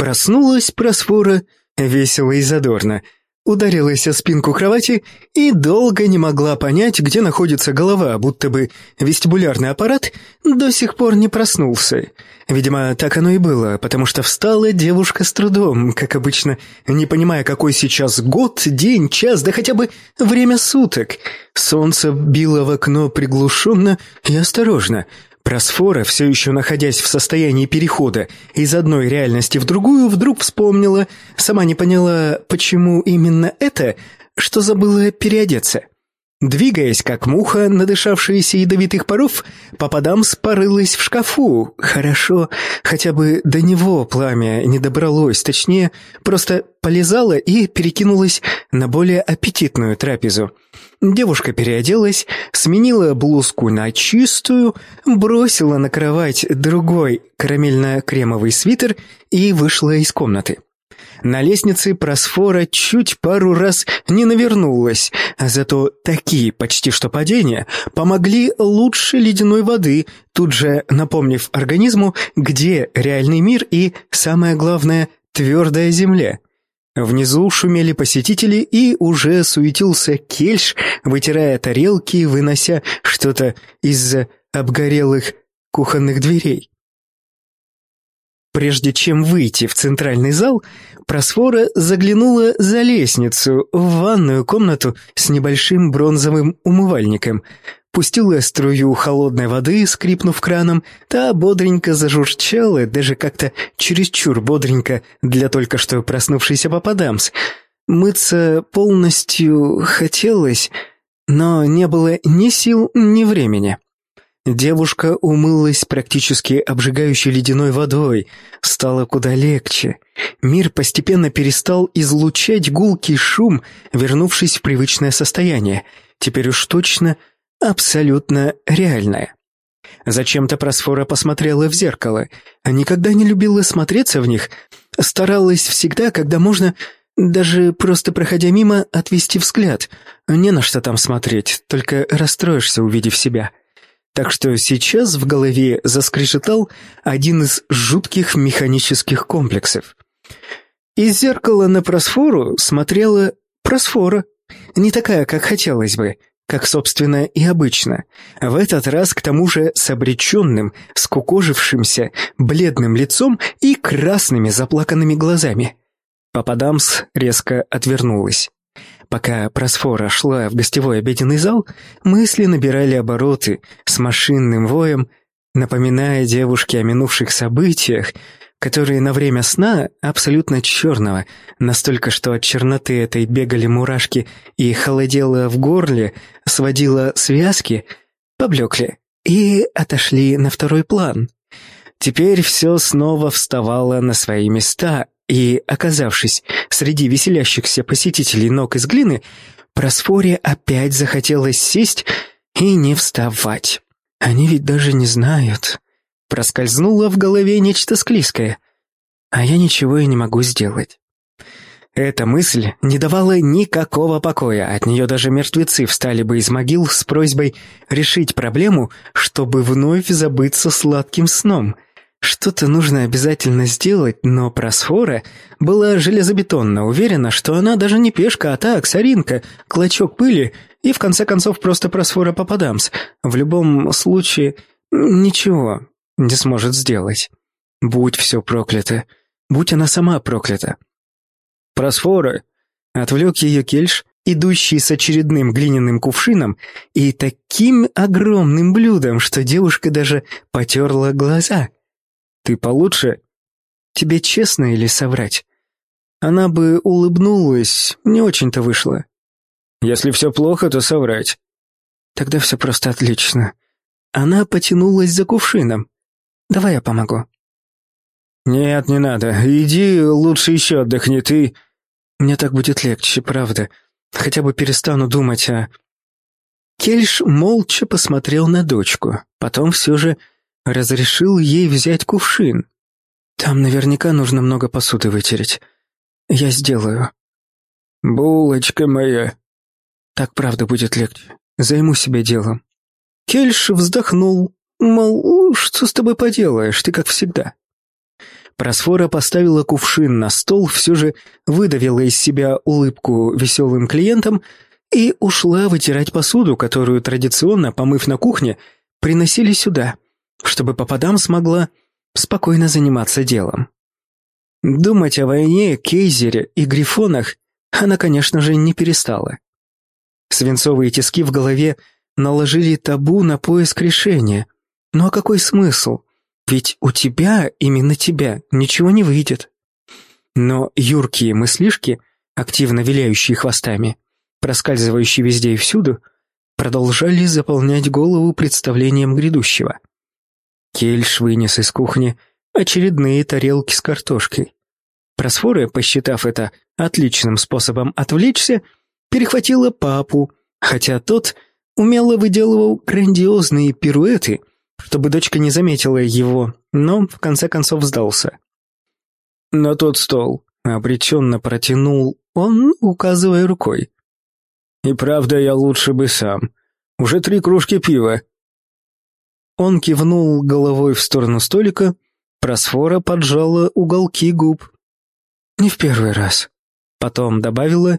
Проснулась просфора весело и задорно — ударилась о спинку кровати и долго не могла понять, где находится голова, будто бы вестибулярный аппарат до сих пор не проснулся. Видимо, так оно и было, потому что встала девушка с трудом, как обычно, не понимая, какой сейчас год, день, час, да хотя бы время суток. Солнце било в окно приглушенно и осторожно — Просфора, все еще находясь в состоянии перехода из одной реальности в другую, вдруг вспомнила, сама не поняла, почему именно это, что забыла переодеться. Двигаясь, как муха, надышавшаяся ядовитых паров, попадам спорылась в шкафу. Хорошо, хотя бы до него пламя не добралось, точнее, просто полезала и перекинулась на более аппетитную трапезу. Девушка переоделась, сменила блузку на чистую, бросила на кровать другой карамельно-кремовый свитер и вышла из комнаты. На лестнице просфора чуть пару раз не навернулась, а зато такие почти что падения помогли лучше ледяной воды, тут же напомнив организму, где реальный мир и, самое главное, твердая земля. Внизу шумели посетители, и уже суетился кельш, вытирая тарелки, вынося что-то из обгорелых кухонных дверей. Прежде чем выйти в центральный зал, Просфора заглянула за лестницу в ванную комнату с небольшим бронзовым умывальником, пустила струю холодной воды, скрипнув краном, та бодренько зажурчала, даже как-то чересчур бодренько для только что проснувшейся попадамс. Мыться полностью хотелось, но не было ни сил, ни времени. Девушка умылась практически обжигающей ледяной водой. Стало куда легче. Мир постепенно перестал излучать гулкий шум, вернувшись в привычное состояние. Теперь уж точно абсолютно реальное. Зачем-то Просфора посмотрела в зеркало. Никогда не любила смотреться в них. Старалась всегда, когда можно, даже просто проходя мимо, отвести взгляд. Не на что там смотреть, только расстроишься, увидев себя. Так что сейчас в голове заскрежетал один из жутких механических комплексов. Из зеркала на просфору смотрела просфора. Не такая, как хотелось бы, как, собственно, и обычно. В этот раз, к тому же, с обреченным, скукожившимся, бледным лицом и красными заплаканными глазами. Пападамс резко отвернулась. Пока просфора шла в гостевой обеденный зал, мысли набирали обороты с машинным воем, напоминая девушке о минувших событиях, которые на время сна абсолютно черного, настолько, что от черноты этой бегали мурашки и холодело в горле, сводило связки, поблекли и отошли на второй план. Теперь все снова вставало на свои места, и, оказавшись среди веселящихся посетителей ног из глины, Просфоре опять захотелось сесть и не вставать. Они ведь даже не знают. Проскользнуло в голове нечто склизкое, а я ничего и не могу сделать. Эта мысль не давала никакого покоя, от нее даже мертвецы встали бы из могил с просьбой решить проблему, чтобы вновь забыться сладким сном — что-то нужно обязательно сделать, но Просфора была железобетонно уверена, что она даже не пешка, а так, соринка, клочок пыли и, в конце концов, просто Просфора Попадамс. В любом случае, ничего не сможет сделать. Будь все проклято. Будь она сама проклята. Просфора отвлек ее кельш, идущий с очередным глиняным кувшином и таким огромным блюдом, что девушка даже потерла глаза — ты получше? Тебе честно или соврать? Она бы улыбнулась, не очень-то вышло. Если все плохо, то соврать. Тогда все просто отлично. Она потянулась за кувшином. Давай я помогу. Нет, не надо. Иди, лучше еще отдохни ты. Мне так будет легче, правда. Хотя бы перестану думать о... Кельш молча посмотрел на дочку, потом все же разрешил ей взять кувшин. Там наверняка нужно много посуды вытереть. Я сделаю. Булочка моя. Так правда будет легче. Займу себя делом. Кельш вздохнул, мол, что с тобой поделаешь, ты как всегда. Просфора поставила кувшин на стол, все же выдавила из себя улыбку веселым клиентам и ушла вытирать посуду, которую традиционно, помыв на кухне, приносили сюда, чтобы попадам смогла спокойно заниматься делом. Думать о войне, кейзере и грифонах она, конечно же, не перестала. Свинцовые тиски в голове наложили табу на поиск решения. Ну а какой смысл? Ведь у тебя, именно тебя, ничего не выйдет. Но юркие мыслишки, активно виляющие хвостами, проскальзывающие везде и всюду, продолжали заполнять голову представлением грядущего. Кельш вынес из кухни очередные тарелки с картошкой. Просфора, посчитав это отличным способом отвлечься, перехватила папу, хотя тот умело выделывал грандиозные пируэты, чтобы дочка не заметила его, но в конце концов сдался. «На тот стол», — обреченно протянул он, указывая рукой. «И правда, я лучше бы сам. Уже три кружки пива». Он кивнул головой в сторону столика, просфора поджала уголки губ. «Не в первый раз». Потом добавила,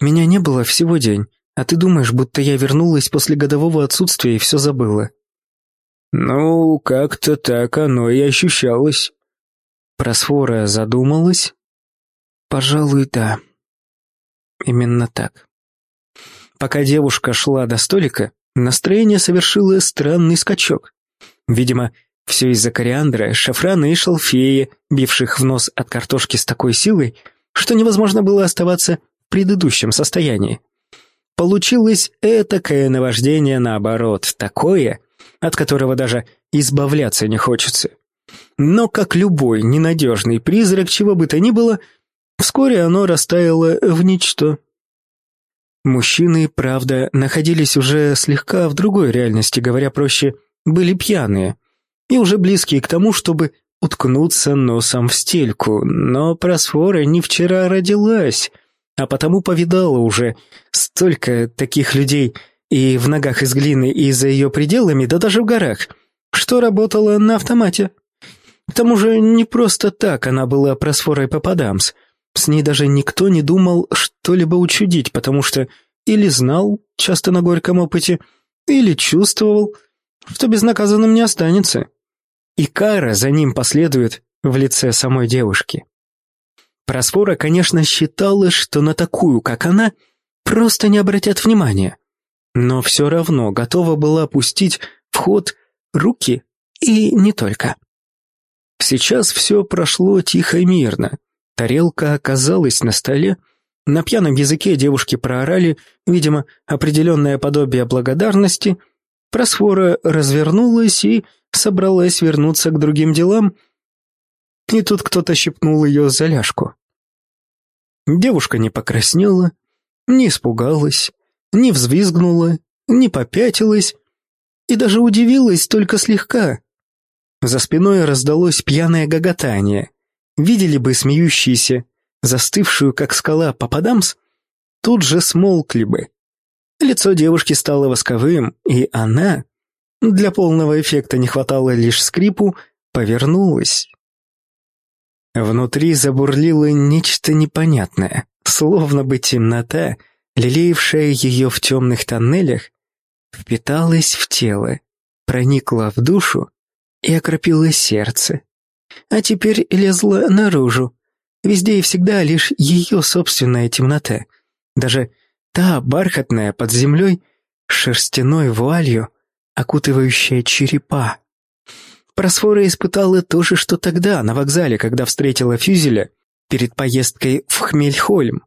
«Меня не было всего день, а ты думаешь, будто я вернулась после годового отсутствия и все забыла». «Ну, как-то так оно и ощущалось». Просфора задумалась. «Пожалуй, да. Именно так». Пока девушка шла до столика, настроение совершило странный скачок. Видимо, все из-за кориандра, шафрана и шалфея, бивших в нос от картошки с такой силой, что невозможно было оставаться в предыдущем состоянии. Получилось этакое наваждение наоборот, такое, от которого даже избавляться не хочется. Но, как любой ненадежный призрак, чего бы то ни было, вскоре оно растаяло в ничто. Мужчины, правда, находились уже слегка в другой реальности, говоря проще, были пьяные, и уже близкие к тому, чтобы уткнуться носом в стельку, но Просфора не вчера родилась, а потому повидала уже столько таких людей и в ногах из глины, и за ее пределами, да даже в горах, что работала на автомате. К тому же не просто так она была Просфорой Пападамс. С ней даже никто не думал что-либо учудить, потому что или знал, часто на горьком опыте, или чувствовал, что безнаказанным не останется. И кара за ним последует в лице самой девушки. Просфора, конечно, считала, что на такую, как она, просто не обратят внимания, но все равно готова была пустить в ход руки и не только. Сейчас все прошло тихо и мирно. Тарелка оказалась на столе, на пьяном языке девушки проорали, видимо, определенное подобие благодарности. Просфора развернулась и собралась вернуться к другим делам, и тут кто-то щипнул ее за ляжку. Девушка не покраснела, не испугалась, не взвизгнула, не попятилась и даже удивилась только слегка. За спиной раздалось пьяное гоготание. Видели бы смеющиеся, застывшую как скала попадамс, тут же смолкли бы. Лицо девушки стало восковым, и она, для полного эффекта не хватало лишь скрипу, повернулась. Внутри забурлило нечто непонятное, словно бы темнота, лелеявшая ее в темных тоннелях, впиталась в тело, проникла в душу и окропила сердце. А теперь лезла наружу. Везде и всегда лишь ее собственная темнота. Даже та бархатная под землей, шерстяной вуалью, окутывающая черепа. Просфора испытала то же, что тогда, на вокзале, когда встретила Фюзеля перед поездкой в Хмельхольм,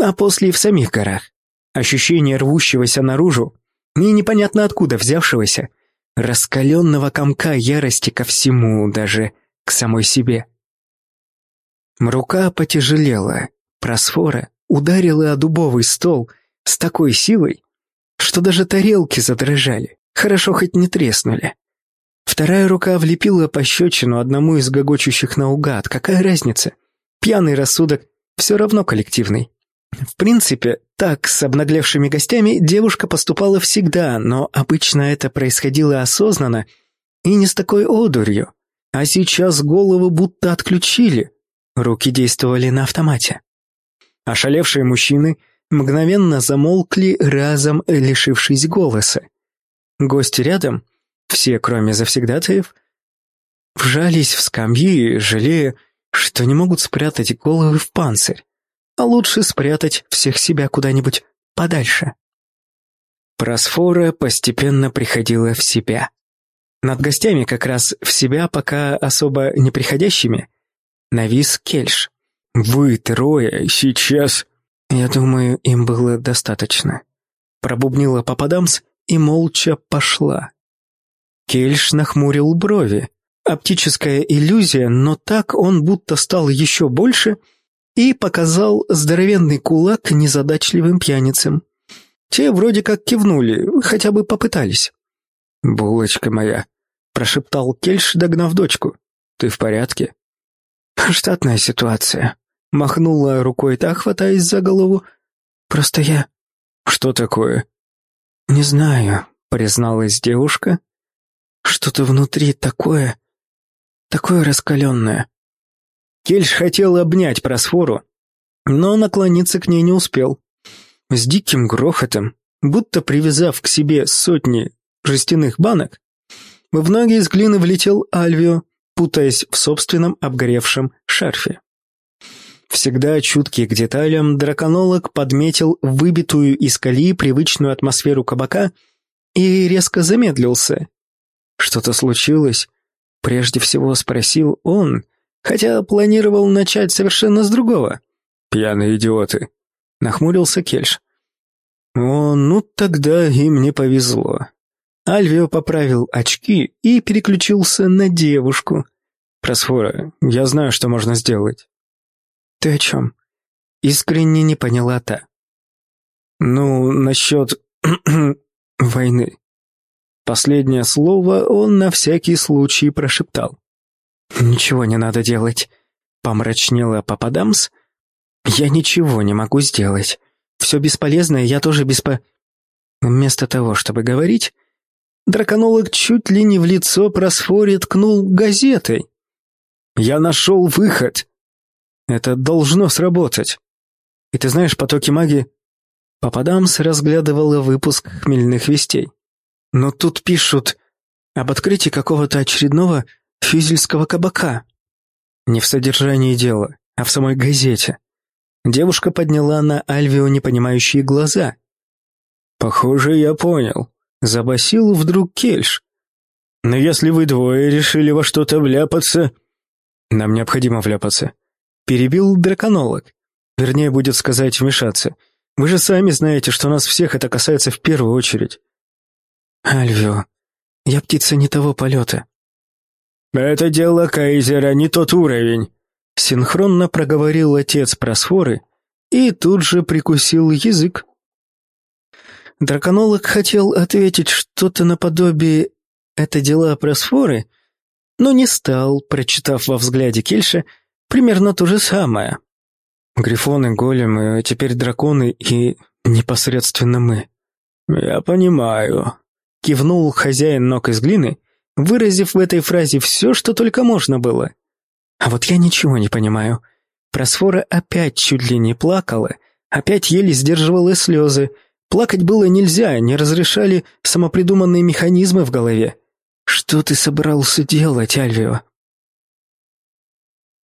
а после и в самих горах. Ощущение рвущегося наружу и непонятно откуда взявшегося, раскаленного комка ярости ко всему, даже к самой себе. Рука потяжелела, просфора ударила о дубовый стол с такой силой, что даже тарелки задрожали, хорошо хоть не треснули. Вторая рука влепила пощечину одному из гогочущих наугад. Какая разница? Пьяный рассудок все равно коллективный. В принципе, так с обнаглевшими гостями девушка поступала всегда, но обычно это происходило осознанно и не с такой одурью. А сейчас голову будто отключили. Руки действовали на автомате. Ошалевшие мужчины мгновенно замолкли, разом лишившись голоса. Гости рядом, все, кроме завсегдатаев, вжались в скамьи, жалея, что не могут спрятать головы в панцирь, а лучше спрятать всех себя куда-нибудь подальше. Просфора постепенно приходила в себя. Над гостями как раз в себя пока особо не приходящими навис Кельш. «Вы трое сейчас...» Я думаю, им было достаточно. Пробубнила Пападамс и молча пошла. Кельш нахмурил брови. Оптическая иллюзия, но так он будто стал еще больше и показал здоровенный кулак незадачливым пьяницам. Те вроде как кивнули, хотя бы попытались. «Булочка моя», — прошептал Кельш, догнав дочку. «Ты в порядке?» «Штатная ситуация», — махнула рукой та, хватаясь за голову. «Просто я...» «Что такое?» «Не знаю», — призналась девушка. «Что-то внутри такое... такое раскаленное». Кельш хотел обнять просфору, но наклониться к ней не успел. С диким грохотом, будто привязав к себе сотни жестяных банок, в ноги из глины влетел Альвио, путаясь в собственном обгоревшем шарфе. Всегда чуткий к деталям, драконолог подметил выбитую из колеи привычную атмосферу кабака и резко замедлился. Что-то случилось? Прежде всего спросил он, хотя планировал начать совершенно с другого. «Пьяные идиоты», — нахмурился Кельш. «О, ну тогда им не повезло». Альвио поправил очки и переключился на девушку. «Просфора, я знаю, что можно сделать». «Ты о чем?» Искренне не поняла та. «Ну, насчет войны». Последнее слово он на всякий случай прошептал. «Ничего не надо делать», — помрачнела Пападамс. «Я ничего не могу сделать. Все бесполезно, и я тоже беспо...» Вместо того, чтобы говорить, драконолог чуть ли не в лицо просфоре ткнул газетой. «Я нашел выход!» «Это должно сработать!» «И ты знаешь, потоки магии...» Пападамс разглядывала выпуск хмельных вестей. «Но тут пишут об открытии какого-то очередного фюзельского кабака. Не в содержании дела, а в самой газете. Девушка подняла на Альвио непонимающие глаза. «Похоже, я понял», — забасил вдруг Кельш. «Но если вы двое решили во что-то вляпаться...» «Нам необходимо вляпаться», — перебил драконолог. Вернее, будет сказать, вмешаться. Вы же сами знаете, что нас всех это касается в первую очередь. Альвио, я птица не того полета. «Это дело Кайзера, не тот уровень», — синхронно проговорил отец Просфоры и тут же прикусил язык. Драконолог хотел ответить что-то наподобие «это дела Просфоры», но не стал, прочитав во взгляде Кельша примерно то же самое. Грифоны, големы, а теперь драконы и непосредственно мы. «Я понимаю», — кивнул хозяин ног из глины выразив в этой фразе все, что только можно было. А вот я ничего не понимаю. Просфора опять чуть ли не плакала, опять еле сдерживала слезы. Плакать было нельзя, не разрешали самопридуманные механизмы в голове. «Что ты собрался делать, Альвио?»